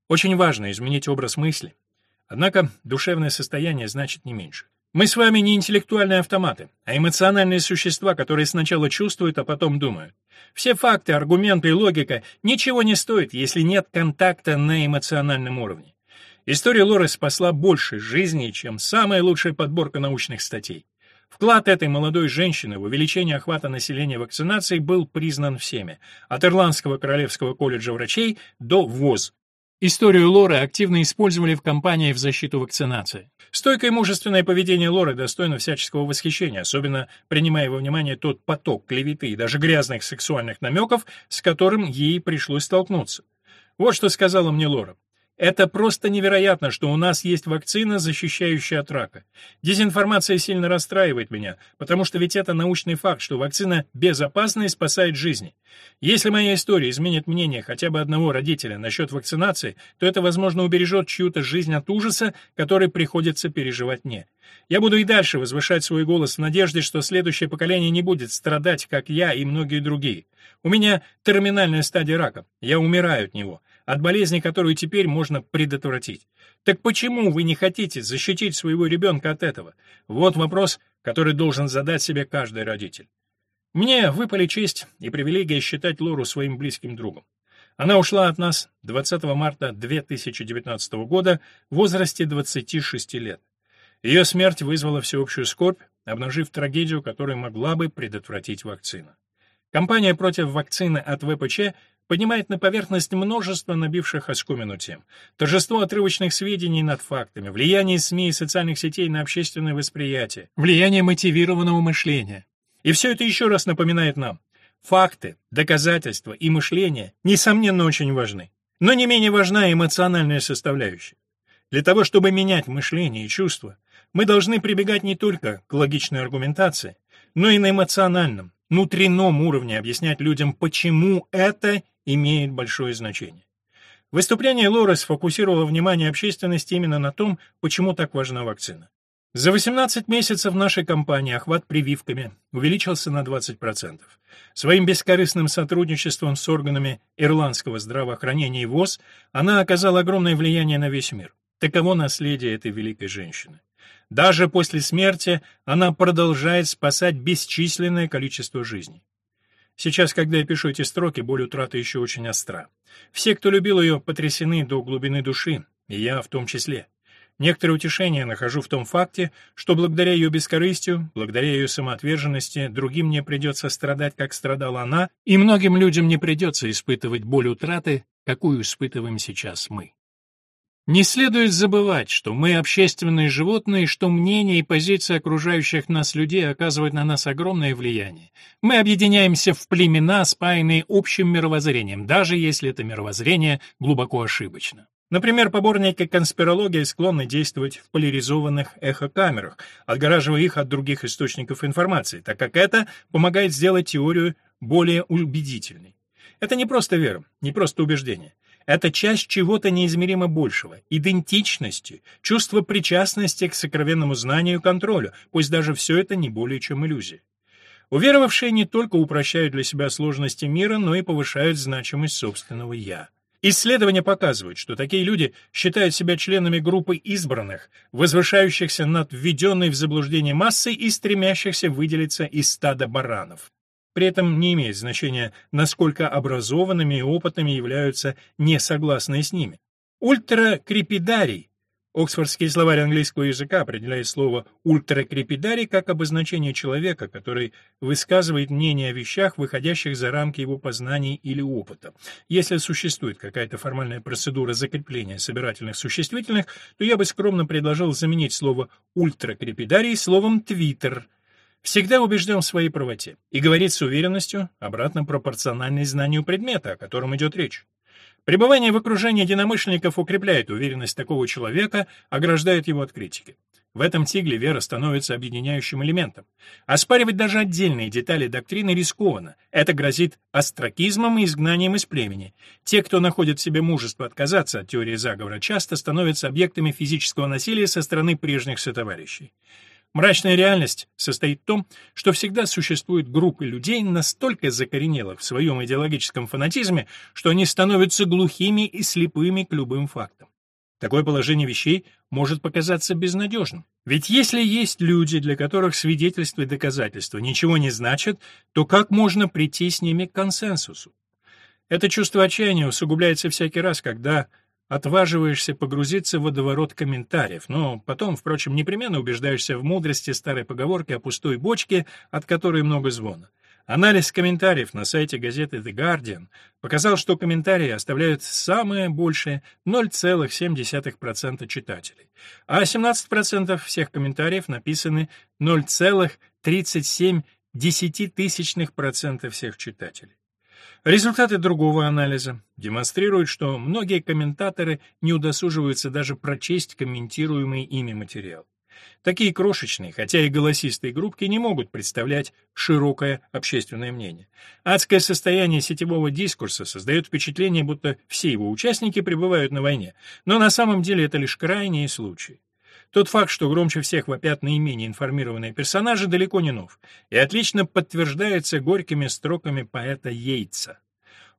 Очень важно изменить образ мысли. Однако душевное состояние значит не меньше. Мы с вами не интеллектуальные автоматы, а эмоциональные существа, которые сначала чувствуют, а потом думают. Все факты, аргументы и логика ничего не стоят, если нет контакта на эмоциональном уровне. История Лоры спасла больше жизней, чем самая лучшая подборка научных статей. Вклад этой молодой женщины в увеличение охвата населения вакцинацией был признан всеми, от Ирландского королевского колледжа врачей до ВОЗ. Историю Лоры активно использовали в кампании в защиту вакцинации. Стойкое и мужественное поведение Лоры достойно всяческого восхищения, особенно принимая во внимание тот поток клеветы и даже грязных сексуальных намеков, с которым ей пришлось столкнуться. Вот что сказала мне Лора. Это просто невероятно, что у нас есть вакцина, защищающая от рака. Дезинформация сильно расстраивает меня, потому что ведь это научный факт, что вакцина безопасна и спасает жизни. Если моя история изменит мнение хотя бы одного родителя насчет вакцинации, то это, возможно, убережет чью-то жизнь от ужаса, который приходится переживать мне. Я буду и дальше возвышать свой голос в надежде, что следующее поколение не будет страдать, как я и многие другие. У меня терминальная стадия рака. Я умираю от него от болезни, которую теперь можно предотвратить. Так почему вы не хотите защитить своего ребенка от этого? Вот вопрос, который должен задать себе каждый родитель. Мне выпали честь и привилегия считать Лору своим близким другом. Она ушла от нас 20 марта 2019 года в возрасте 26 лет. Ее смерть вызвала всеобщую скорбь, обнажив трагедию, которую могла бы предотвратить вакцина. Компания против вакцины от ВПЧ поднимает на поверхность множество набивших оскомину тем. Торжество отрывочных сведений над фактами, влияние СМИ и социальных сетей на общественное восприятие, влияние мотивированного мышления. И все это еще раз напоминает нам, факты, доказательства и мышление, несомненно, очень важны. Но не менее важна эмоциональная составляющая. Для того, чтобы менять мышление и чувства, мы должны прибегать не только к логичной аргументации, но и на эмоциональном, внутреннем уровне объяснять людям, почему это имеет большое значение. Выступление Лоры сфокусировало внимание общественности именно на том, почему так важна вакцина. За 18 месяцев нашей кампании охват прививками увеличился на 20%. Своим бескорыстным сотрудничеством с органами ирландского здравоохранения и ВОЗ она оказала огромное влияние на весь мир. Таково наследие этой великой женщины. Даже после смерти она продолжает спасать бесчисленное количество жизней. Сейчас, когда я пишу эти строки, боль утраты еще очень остра. Все, кто любил ее, потрясены до глубины души, и я в том числе. Некоторое утешение нахожу в том факте, что благодаря ее бескорыстию, благодаря ее самоотверженности, другим не придется страдать, как страдала она, и многим людям не придется испытывать боль утраты, какую испытываем сейчас мы. Не следует забывать, что мы общественные животные, что мнение и позиции окружающих нас людей оказывают на нас огромное влияние. Мы объединяемся в племена, спаянные общим мировоззрением, даже если это мировоззрение глубоко ошибочно. Например, поборники конспирологии склонны действовать в поляризованных эхокамерах, отгораживая их от других источников информации, так как это помогает сделать теорию более убедительной. Это не просто вера, не просто убеждение. Это часть чего-то неизмеримо большего, идентичности, чувство причастности к сокровенному знанию и контролю, пусть даже все это не более чем иллюзия. Уверовавшие не только упрощают для себя сложности мира, но и повышают значимость собственного «я». Исследования показывают, что такие люди считают себя членами группы избранных, возвышающихся над введенной в заблуждение массой и стремящихся выделиться из стада баранов. При этом не имеет значения, насколько образованными и опытными являются несогласные с ними. Ультракрепидарий Оксфордский словарь английского языка определяет слово «ультракрепидарий» как обозначение человека, который высказывает мнение о вещах, выходящих за рамки его познаний или опыта. Если существует какая-то формальная процедура закрепления собирательных существительных, то я бы скромно предложил заменить слово «ультракрепидарий» словом «твиттер», всегда убежден в своей правоте и говорит с уверенностью, обратно пропорциональной знанию предмета, о котором идет речь. Пребывание в окружении единомышленников укрепляет уверенность такого человека, ограждает его от критики. В этом тигле вера становится объединяющим элементом. Оспаривать даже отдельные детали доктрины рискованно. Это грозит остракизмом и изгнанием из племени. Те, кто находит в себе мужество отказаться от теории заговора, часто становятся объектами физического насилия со стороны прежних сотоварищей. Мрачная реальность состоит в том, что всегда существуют группы людей, настолько закоренелых в своем идеологическом фанатизме, что они становятся глухими и слепыми к любым фактам. Такое положение вещей может показаться безнадежным. Ведь если есть люди, для которых свидетельства и доказательства ничего не значат, то как можно прийти с ними к консенсусу? Это чувство отчаяния усугубляется всякий раз, когда отваживаешься погрузиться в водоворот комментариев, но потом, впрочем, непременно убеждаешься в мудрости старой поговорки о пустой бочке, от которой много звона. Анализ комментариев на сайте газеты The Guardian показал, что комментарии оставляют самое большее 0,7% читателей, а 17% всех комментариев написаны 0,37% всех читателей. Результаты другого анализа демонстрируют, что многие комментаторы не удосуживаются даже прочесть комментируемый ими материал. Такие крошечные, хотя и голосистые группки не могут представлять широкое общественное мнение. Адское состояние сетевого дискурса создает впечатление, будто все его участники пребывают на войне, но на самом деле это лишь крайние случаи. Тот факт, что громче всех вопят наименее информированные персонажи, далеко не нов, и отлично подтверждается горькими строками поэта Йейтса.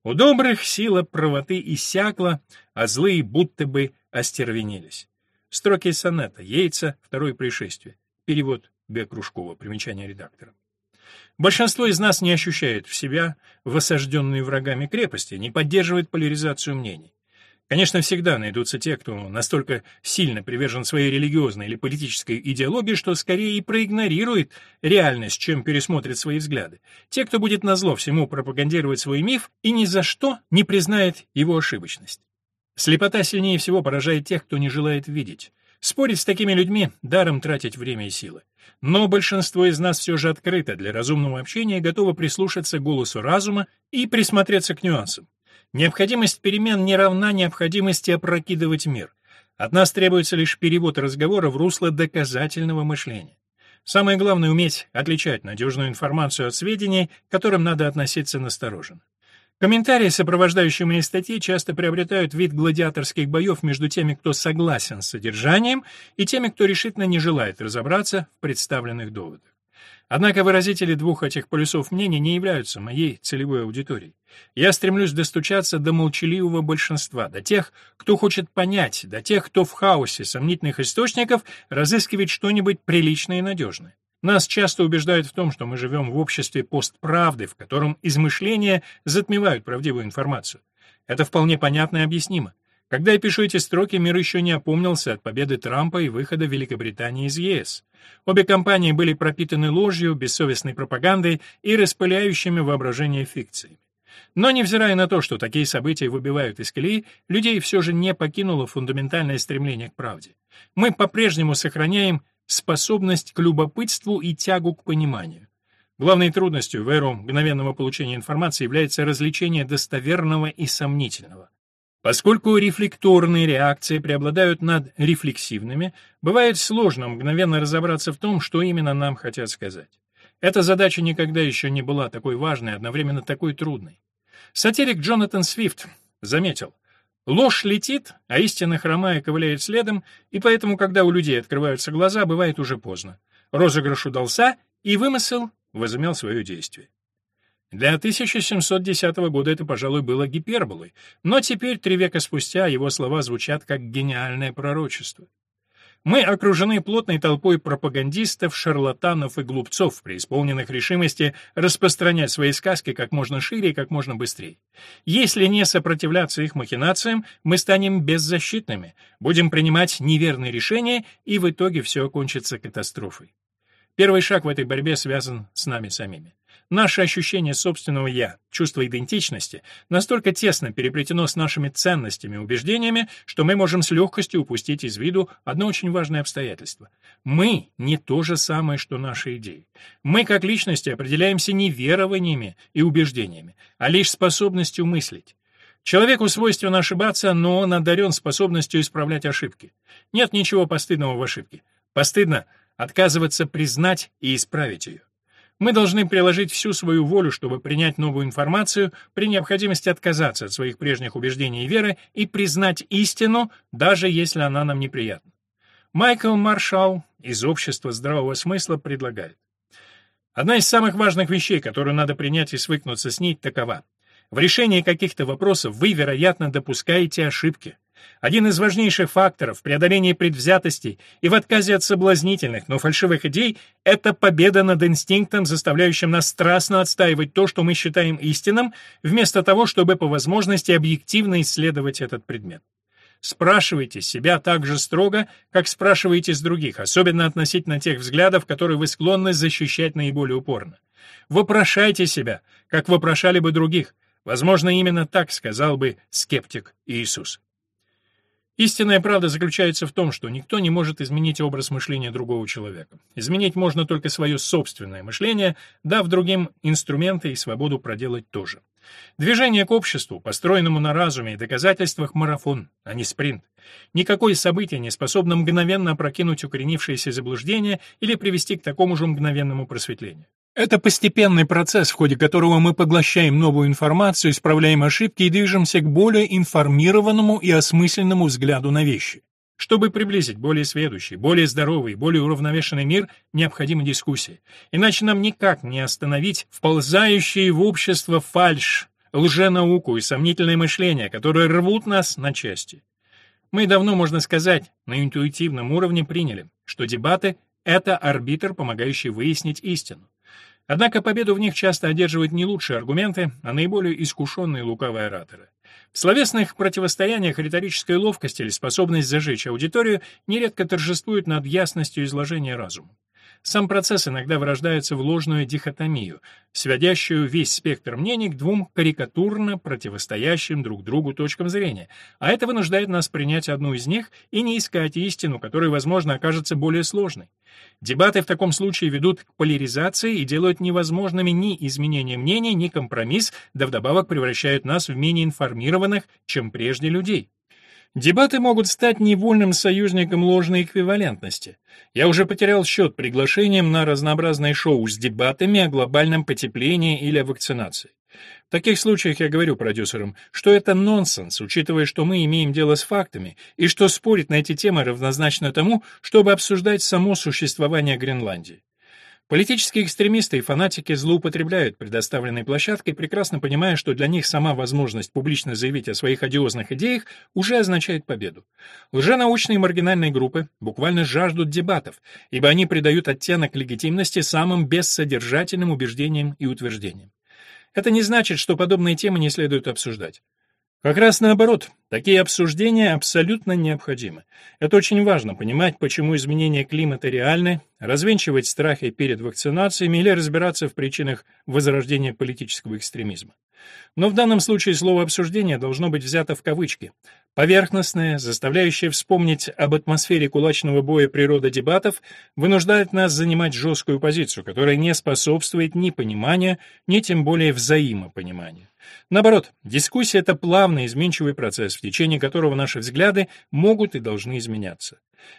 У добрых сила правоты иссякла, а злые будто бы остервенелись. Строки сонета Йейтса «Второе пришествие». Перевод Г. Кружкова. Примечание редактора. Большинство из нас не ощущает в себя в осажденной врагами крепости, не поддерживает поляризацию мнений. Конечно, всегда найдутся те, кто настолько сильно привержен своей религиозной или политической идеологии, что скорее и проигнорирует реальность, чем пересмотрит свои взгляды. Те, кто будет назло всему пропагандировать свой миф и ни за что не признает его ошибочность. Слепота сильнее всего поражает тех, кто не желает видеть. Спорить с такими людьми — даром тратить время и силы. Но большинство из нас все же открыто для разумного общения и готово прислушаться к голосу разума и присмотреться к нюансам. Необходимость перемен не равна необходимости опрокидывать мир. От нас требуется лишь перевод разговора в русло доказательного мышления. Самое главное — уметь отличать надежную информацию от сведений, к которым надо относиться настороженно. Комментарии, сопровождающие мои статьи, часто приобретают вид гладиаторских боев между теми, кто согласен с содержанием, и теми, кто решительно не желает разобраться в представленных доводах. Однако выразители двух этих полюсов мнений не являются моей целевой аудиторией. Я стремлюсь достучаться до молчаливого большинства, до тех, кто хочет понять, до тех, кто в хаосе сомнительных источников разыскивает что-нибудь приличное и надежное. Нас часто убеждают в том, что мы живем в обществе постправды, в котором измышления затмевают правдивую информацию. Это вполне понятно и объяснимо. Когда я пишу эти строки, мир еще не опомнился от победы Трампа и выхода Великобритании из ЕС. Обе кампании были пропитаны ложью, бессовестной пропагандой и распыляющими воображение фикциями. Но невзирая на то, что такие события выбивают из колеи, людей все же не покинуло фундаментальное стремление к правде. Мы по-прежнему сохраняем способность к любопытству и тягу к пониманию. Главной трудностью в эру мгновенного получения информации является развлечение достоверного и сомнительного. Поскольку рефлекторные реакции преобладают над рефлексивными, бывает сложно мгновенно разобраться в том, что именно нам хотят сказать. Эта задача никогда еще не была такой важной, одновременно такой трудной. Сатирик Джонатан Свифт заметил, ложь летит, а истина хромая ковыляет следом, и поэтому, когда у людей открываются глаза, бывает уже поздно. Розыгрыш удался, и вымысел возымел свое действие. Для 1710 года это, пожалуй, было гиперболой, но теперь, три века спустя, его слова звучат как гениальное пророчество. Мы окружены плотной толпой пропагандистов, шарлатанов и глупцов, преисполненных решимости распространять свои сказки как можно шире и как можно быстрее. Если не сопротивляться их махинациям, мы станем беззащитными, будем принимать неверные решения, и в итоге все окончится катастрофой. Первый шаг в этой борьбе связан с нами самими. Наше ощущение собственного «я», чувство идентичности, настолько тесно переплетено с нашими ценностями и убеждениями, что мы можем с легкостью упустить из виду одно очень важное обстоятельство. Мы не то же самое, что наши идеи. Мы, как личности, определяемся не верованиями и убеждениями, а лишь способностью мыслить. Человеку свойственно ошибаться, но он одарен способностью исправлять ошибки. Нет ничего постыдного в ошибке. Постыдно отказываться признать и исправить ее. Мы должны приложить всю свою волю, чтобы принять новую информацию, при необходимости отказаться от своих прежних убеждений и веры и признать истину, даже если она нам неприятна. Майкл Маршалл из Общества здравого смысла предлагает. Одна из самых важных вещей, которую надо принять и свыкнуться с ней, такова. В решении каких-то вопросов вы, вероятно, допускаете ошибки. Один из важнейших факторов в преодолении предвзятостей и в отказе от соблазнительных, но фальшивых идей — это победа над инстинктом, заставляющим нас страстно отстаивать то, что мы считаем истинным, вместо того, чтобы по возможности объективно исследовать этот предмет. Спрашивайте себя так же строго, как спрашиваете с других, особенно относительно тех взглядов, которые вы склонны защищать наиболее упорно. Вопрошайте себя, как вопрошали бы других. Возможно, именно так сказал бы скептик Иисус. Истинная правда заключается в том, что никто не может изменить образ мышления другого человека. Изменить можно только свое собственное мышление, дав другим инструменты и свободу проделать то же. Движение к обществу, построенному на разуме и доказательствах, марафон, а не спринт. Никакое событие не способно мгновенно опрокинуть укоренившиеся заблуждения или привести к такому же мгновенному просветлению. Это постепенный процесс, в ходе которого мы поглощаем новую информацию, исправляем ошибки и движемся к более информированному и осмысленному взгляду на вещи. Чтобы приблизить более сведущий, более здоровый, более уравновешенный мир, необходима дискуссия. Иначе нам никак не остановить вползающие в общество фальшь, лженауку и сомнительное мышление, которые рвут нас на части. Мы давно, можно сказать, на интуитивном уровне приняли, что дебаты — это арбитр, помогающий выяснить истину. Однако победу в них часто одерживают не лучшие аргументы, а наиболее искушенные лукавые ораторы. В словесных противостояниях риторическая ловкость или способность зажечь аудиторию нередко торжествует над ясностью изложения разума. Сам процесс иногда вырождается в ложную дихотомию, сводящую весь спектр мнений к двум карикатурно противостоящим друг другу точкам зрения, а это вынуждает нас принять одну из них и не искать истину, которая, возможно, окажется более сложной. Дебаты в таком случае ведут к поляризации и делают невозможными ни изменение мнений, ни компромисс, да вдобавок превращают нас в менее информированных, чем прежде людей. Дебаты могут стать невольным союзником ложной эквивалентности. Я уже потерял счет приглашениям на разнообразные шоу с дебатами о глобальном потеплении или о вакцинации. В таких случаях я говорю продюсерам, что это нонсенс, учитывая, что мы имеем дело с фактами, и что спорить на эти темы равнозначно тому, чтобы обсуждать само существование Гренландии. Политические экстремисты и фанатики злоупотребляют предоставленной площадкой, прекрасно понимая, что для них сама возможность публично заявить о своих одиозных идеях уже означает победу. Лженаучные маргинальные группы буквально жаждут дебатов, ибо они придают оттенок легитимности самым бессодержательным убеждениям и утверждениям. Это не значит, что подобные темы не следует обсуждать. Как раз наоборот, такие обсуждения абсолютно необходимы. Это очень важно понимать, почему изменения климата реальны, развенчивать страхи перед вакцинациями или разбираться в причинах возрождения политического экстремизма. Но в данном случае слово «обсуждение» должно быть взято в кавычки. Поверхностное, заставляющее вспомнить об атмосфере кулачного боя природа дебатов, вынуждает нас занимать жесткую позицию, которая не способствует ни пониманию, ни тем более взаимопониманию. Наоборот, дискуссия — это плавный, изменчивый процесс, в течение которого наши взгляды могут и должны изменяться.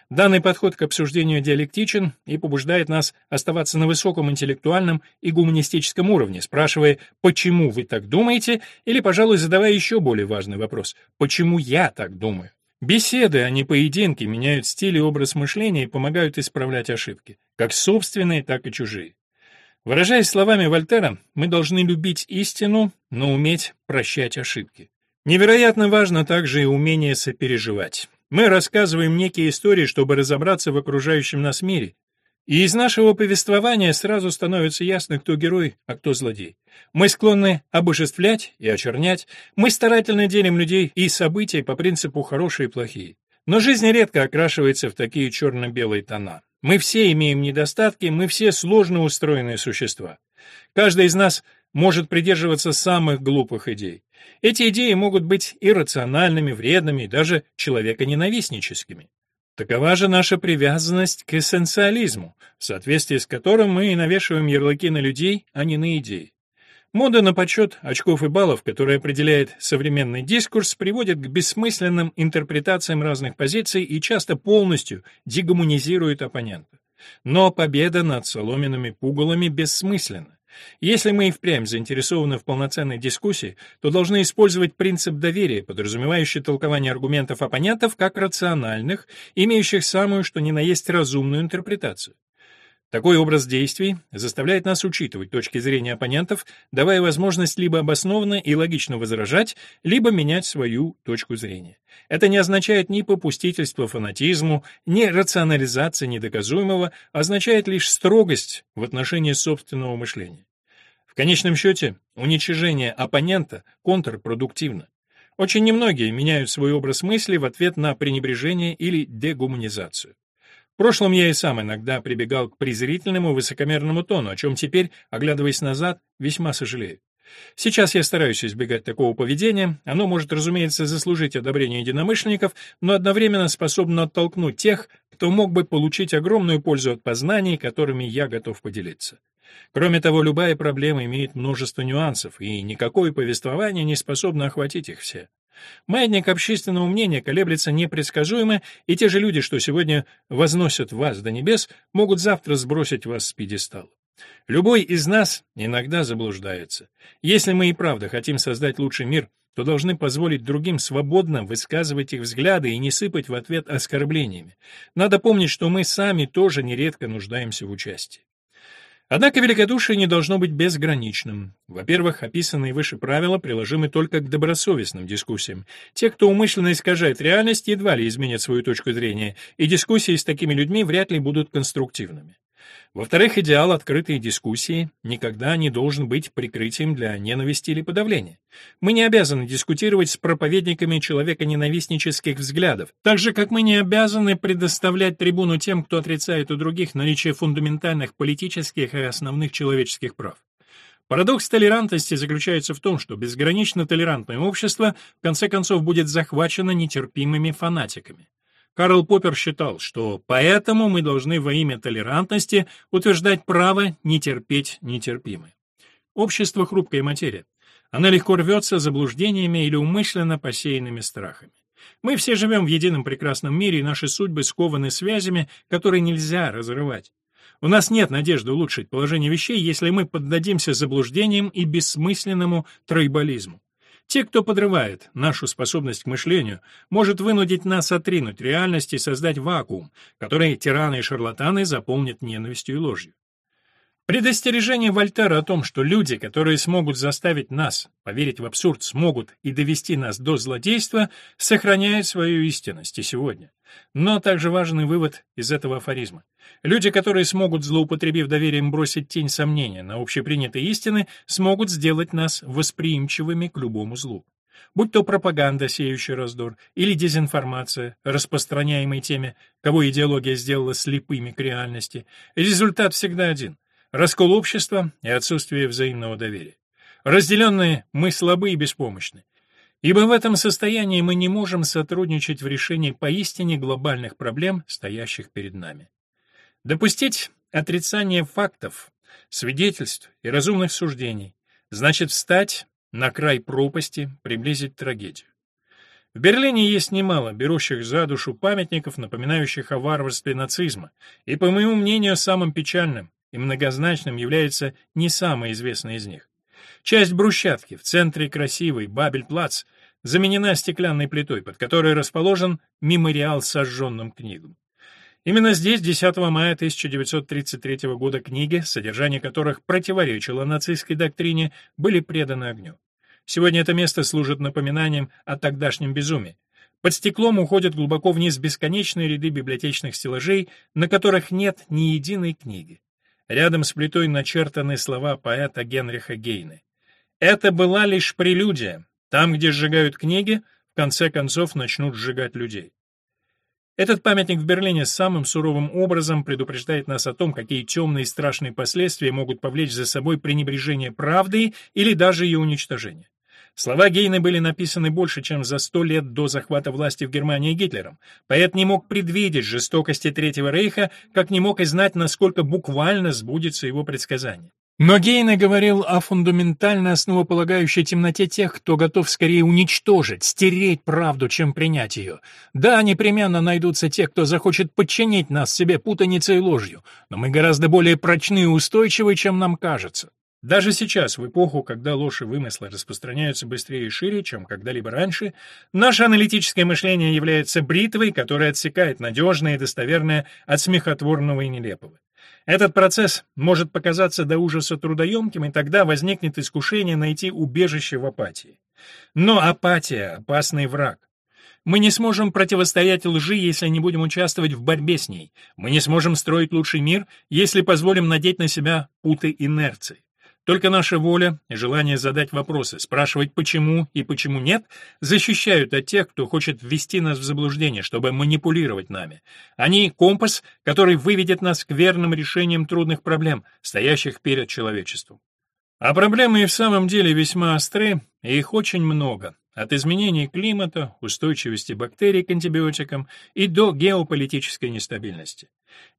Данный подход к обсуждению диалектичен и побуждает нас оставаться на высоком интеллектуальном и гуманистическом уровне, спрашивая «почему вы так думаете?» или, пожалуй, задавая еще более важный вопрос «почему я так думаю?». Беседы, а не поединки, меняют стиль и образ мышления и помогают исправлять ошибки, как собственные, так и чужие. Выражаясь словами Вольтера, мы должны любить истину, но уметь прощать ошибки. Невероятно важно также и умение сопереживать. Мы рассказываем некие истории, чтобы разобраться в окружающем нас мире, и из нашего повествования сразу становится ясно, кто герой, а кто злодей. Мы склонны обожествлять и очернять, мы старательно делим людей и события по принципу хорошие и плохие. Но жизнь редко окрашивается в такие черно-белые тона. Мы все имеем недостатки, мы все сложно устроенные существа. Каждый из нас может придерживаться самых глупых идей. Эти идеи могут быть иррациональными, вредными и даже человеконенавистническими. Такова же наша привязанность к эссенциализму, в соответствии с которым мы и навешиваем ярлыки на людей, а не на идеи. Мода на подсчет очков и баллов, которая определяет современный дискурс, приводит к бессмысленным интерпретациям разных позиций и часто полностью дегуманизирует оппонента. Но победа над соломенными пугалами бессмысленна. Если мы и впрямь заинтересованы в полноценной дискуссии, то должны использовать принцип доверия, подразумевающий толкование аргументов оппонентов как рациональных, имеющих самую что ни на есть разумную интерпретацию. Такой образ действий заставляет нас учитывать точки зрения оппонентов, давая возможность либо обоснованно и логично возражать, либо менять свою точку зрения. Это не означает ни попустительство фанатизму, ни рационализация недоказуемого, означает лишь строгость в отношении собственного мышления. В конечном счете, уничижение оппонента контрпродуктивно. Очень немногие меняют свой образ мысли в ответ на пренебрежение или дегуманизацию. Прошлом я и сам иногда прибегал к презрительному высокомерному тону, о чем теперь, оглядываясь назад, весьма сожалею. Сейчас я стараюсь избегать такого поведения, оно может, разумеется, заслужить одобрение единомышленников, но одновременно способно оттолкнуть тех, кто мог бы получить огромную пользу от познаний, которыми я готов поделиться. Кроме того, любая проблема имеет множество нюансов, и никакое повествование не способно охватить их все. Маятник общественного мнения колеблется непредсказуемо, и те же люди, что сегодня возносят вас до небес, могут завтра сбросить вас с пьедестала. Любой из нас иногда заблуждается. Если мы и правда хотим создать лучший мир, то должны позволить другим свободно высказывать их взгляды и не сыпать в ответ оскорблениями. Надо помнить, что мы сами тоже нередко нуждаемся в участии. Однако великодушие не должно быть безграничным. Во-первых, описанные выше правила приложимы только к добросовестным дискуссиям. Те, кто умышленно искажает реальность, едва ли изменят свою точку зрения, и дискуссии с такими людьми вряд ли будут конструктивными. Во-вторых, идеал открытой дискуссии никогда не должен быть прикрытием для ненависти или подавления. Мы не обязаны дискутировать с проповедниками человека-ненавистнических взглядов, так же, как мы не обязаны предоставлять трибуну тем, кто отрицает у других наличие фундаментальных политических и основных человеческих прав. Парадокс толерантности заключается в том, что безгранично толерантное общество в конце концов будет захвачено нетерпимыми фанатиками. Карл Поппер считал, что поэтому мы должны во имя толерантности утверждать право не терпеть нетерпимое. Общество — хрупкая материя. Она легко рвется заблуждениями или умышленно посеянными страхами. Мы все живем в едином прекрасном мире, и наши судьбы скованы связями, которые нельзя разрывать. У нас нет надежды улучшить положение вещей, если мы поддадимся заблуждениям и бессмысленному тройболизму. Те, кто подрывает нашу способность к мышлению, может вынудить нас отринуть реальность и создать вакуум, который тираны и шарлатаны заполнят ненавистью и ложью. Предостережение Вольтера о том, что люди, которые смогут заставить нас поверить в абсурд, смогут и довести нас до злодейства, сохраняет свою истинность и сегодня. Но также важный вывод из этого афоризма. Люди, которые смогут, злоупотребив доверием, бросить тень сомнения на общепринятые истины, смогут сделать нас восприимчивыми к любому злу. Будь то пропаганда, сеющая раздор, или дезинформация, распространяемая теми, кого идеология сделала слепыми к реальности, результат всегда один — раскол общества и отсутствие взаимного доверия. Разделенные мы слабы и беспомощны. Ибо в этом состоянии мы не можем сотрудничать в решении поистине глобальных проблем, стоящих перед нами. Допустить отрицание фактов, свидетельств и разумных суждений значит встать на край пропасти, приблизить трагедию. В Берлине есть немало берущих за душу памятников, напоминающих о варварстве нацизма, и, по моему мнению, самым печальным и многозначным является не самый известный из них. Часть брусчатки в центре красивой Бабель-Плац заменена стеклянной плитой, под которой расположен мемориал сожженным книгам. Именно здесь 10 мая 1933 года книги, содержание которых противоречило нацистской доктрине, были преданы огню. Сегодня это место служит напоминанием о тогдашнем безумии. Под стеклом уходят глубоко вниз бесконечные ряды библиотечных стеллажей, на которых нет ни единой книги. Рядом с плитой начертаны слова поэта Генриха Гейне. «Это была лишь прелюдия. Там, где сжигают книги, в конце концов начнут сжигать людей». Этот памятник в Берлине самым суровым образом предупреждает нас о том, какие темные и страшные последствия могут повлечь за собой пренебрежение правдой или даже ее уничтожение. Слова Гейна были написаны больше, чем за сто лет до захвата власти в Германии Гитлером. Поэт не мог предвидеть жестокости Третьего Рейха, как не мог и знать, насколько буквально сбудется его предсказание. Но Гейне говорил о фундаментально основополагающей темноте тех, кто готов скорее уничтожить, стереть правду, чем принять ее. Да, непременно найдутся те, кто захочет подчинить нас себе путаницей и ложью, но мы гораздо более прочны и устойчивы, чем нам кажется. Даже сейчас, в эпоху, когда ложь и вымыслы распространяются быстрее и шире, чем когда-либо раньше, наше аналитическое мышление является бритвой, которая отсекает надежное и достоверное от смехотворного и нелепого. Этот процесс может показаться до ужаса трудоемким, и тогда возникнет искушение найти убежище в апатии. Но апатия — опасный враг. Мы не сможем противостоять лжи, если не будем участвовать в борьбе с ней. Мы не сможем строить лучший мир, если позволим надеть на себя путы инерции. Только наша воля и желание задать вопросы, спрашивать почему и почему нет, защищают от тех, кто хочет ввести нас в заблуждение, чтобы манипулировать нами. Они — компас, который выведет нас к верным решениям трудных проблем, стоящих перед человечеством. А проблемы и в самом деле весьма остры, и их очень много. От изменений климата, устойчивости бактерий к антибиотикам и до геополитической нестабильности.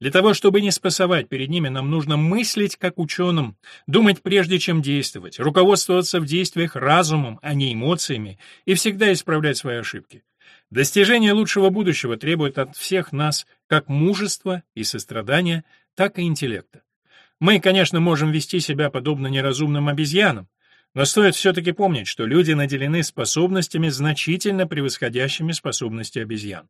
Для того, чтобы не спасовать перед ними, нам нужно мыслить как ученым, думать прежде, чем действовать, руководствоваться в действиях разумом, а не эмоциями, и всегда исправлять свои ошибки. Достижение лучшего будущего требует от всех нас как мужества и сострадания, так и интеллекта. Мы, конечно, можем вести себя подобно неразумным обезьянам, но стоит все-таки помнить, что люди наделены способностями, значительно превосходящими способности обезьян.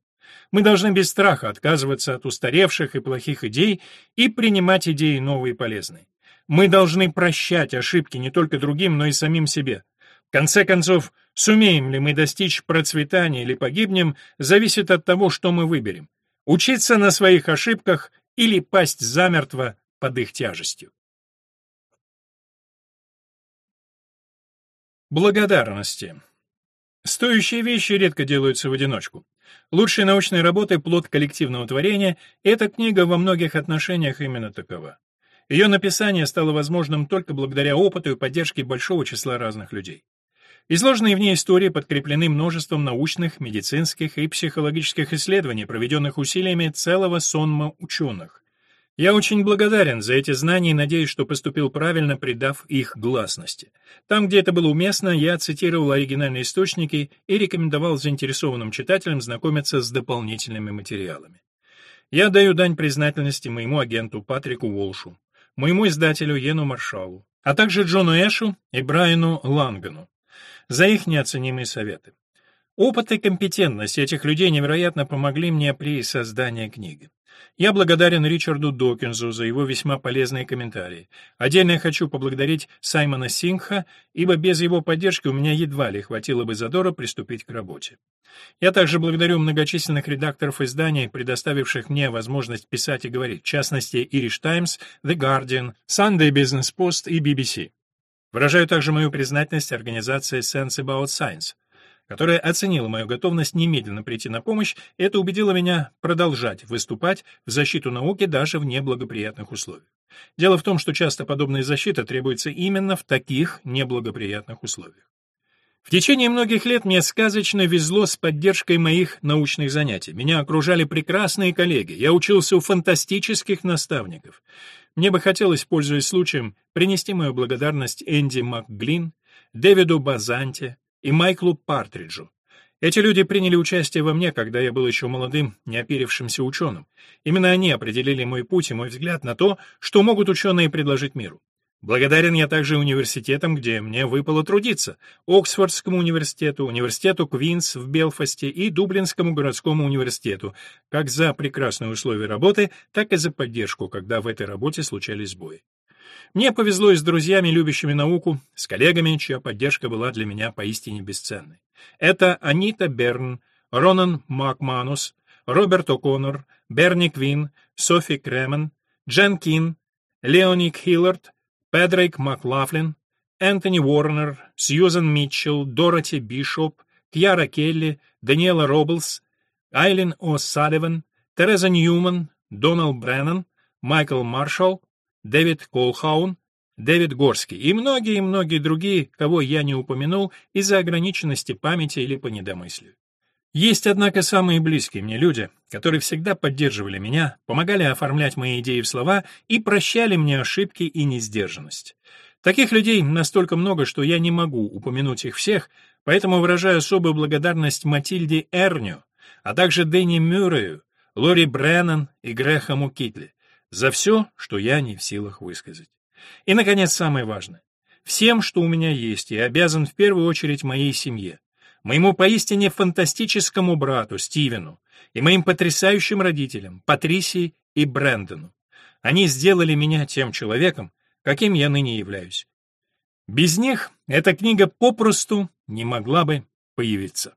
Мы должны без страха отказываться от устаревших и плохих идей и принимать идеи новые и полезные. Мы должны прощать ошибки не только другим, но и самим себе. В конце концов, сумеем ли мы достичь процветания или погибнем, зависит от того, что мы выберем. Учиться на своих ошибках или пасть замертво под их тяжестью. Благодарности. Стоящие вещи редко делаются в одиночку. Лучшие научные работы — плод коллективного творения, эта книга во многих отношениях именно такова. Ее написание стало возможным только благодаря опыту и поддержке большого числа разных людей. Изложенные в ней истории подкреплены множеством научных, медицинских и психологических исследований, проведенных усилиями целого сонма ученых. Я очень благодарен за эти знания и надеюсь, что поступил правильно, придав их гласности. Там, где это было уместно, я цитировал оригинальные источники и рекомендовал заинтересованным читателям знакомиться с дополнительными материалами. Я даю дань признательности моему агенту Патрику Волшу, моему издателю Йену Маршалу, а также Джону Эшу и Брайану Лангану за их неоценимые советы. Опыт и компетентность этих людей невероятно помогли мне при создании книги. Я благодарен Ричарду Докинзу за его весьма полезные комментарии. Отдельно я хочу поблагодарить Саймона Сингха, ибо без его поддержки у меня едва ли хватило бы задора приступить к работе. Я также благодарю многочисленных редакторов изданий, предоставивших мне возможность писать и говорить, в частности, Irish Times, The Guardian, Sunday Business Post и BBC. Выражаю также мою признательность организации Sense About Science, которая оценила мою готовность немедленно прийти на помощь, это убедило меня продолжать выступать в защиту науки даже в неблагоприятных условиях. Дело в том, что часто подобная защита требуется именно в таких неблагоприятных условиях. В течение многих лет мне сказочно везло с поддержкой моих научных занятий. Меня окружали прекрасные коллеги, я учился у фантастических наставников. Мне бы хотелось, пользуясь случаем, принести мою благодарность Энди МакГлин, Дэвиду Базанте, и Майклу Партриджу. Эти люди приняли участие во мне, когда я был еще молодым, неоперившимся ученым. Именно они определили мой путь и мой взгляд на то, что могут ученые предложить миру. Благодарен я также университетам, где мне выпало трудиться, Оксфордскому университету, университету Квинс в Белфасте и Дублинскому городскому университету, как за прекрасные условия работы, так и за поддержку, когда в этой работе случались сбои. Мне повезло и с друзьями, любящими науку, с коллегами, чья поддержка была для меня поистине бесценной. Это Анита Берн, Ронан Макманус, Роберт О'Коннор, Берни Квин, Софи Кремен, Джен Кин, Леони Хиллард, Педрейк Маклафлин, Энтони Уорнер, Сьюзан Митчелл, Дороти Бишоп, Кьяра Келли, Даниэла Робблс, Айлин О'Салливан, Тереза Ньюман, Доналд Бреннан, Майкл Маршалл, Дэвид Колхаун, Дэвид Горский и многие и многие другие, кого я не упомянул из-за ограниченности памяти или по недомыслию. Есть, однако, самые близкие мне люди, которые всегда поддерживали меня, помогали оформлять мои идеи в слова и прощали мне ошибки и несдержанность. Таких людей настолько много, что я не могу упомянуть их всех, поэтому выражаю особую благодарность Матильде Эрню, а также Дэнни Мюррею, Лори Бреннан и Грэхаму Китли за все, что я не в силах высказать. И, наконец, самое важное. Всем, что у меня есть, я обязан в первую очередь моей семье моему поистине фантастическому брату Стивену и моим потрясающим родителям Патрисии и Брэндону. Они сделали меня тем человеком, каким я ныне являюсь. Без них эта книга попросту не могла бы появиться.